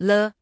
l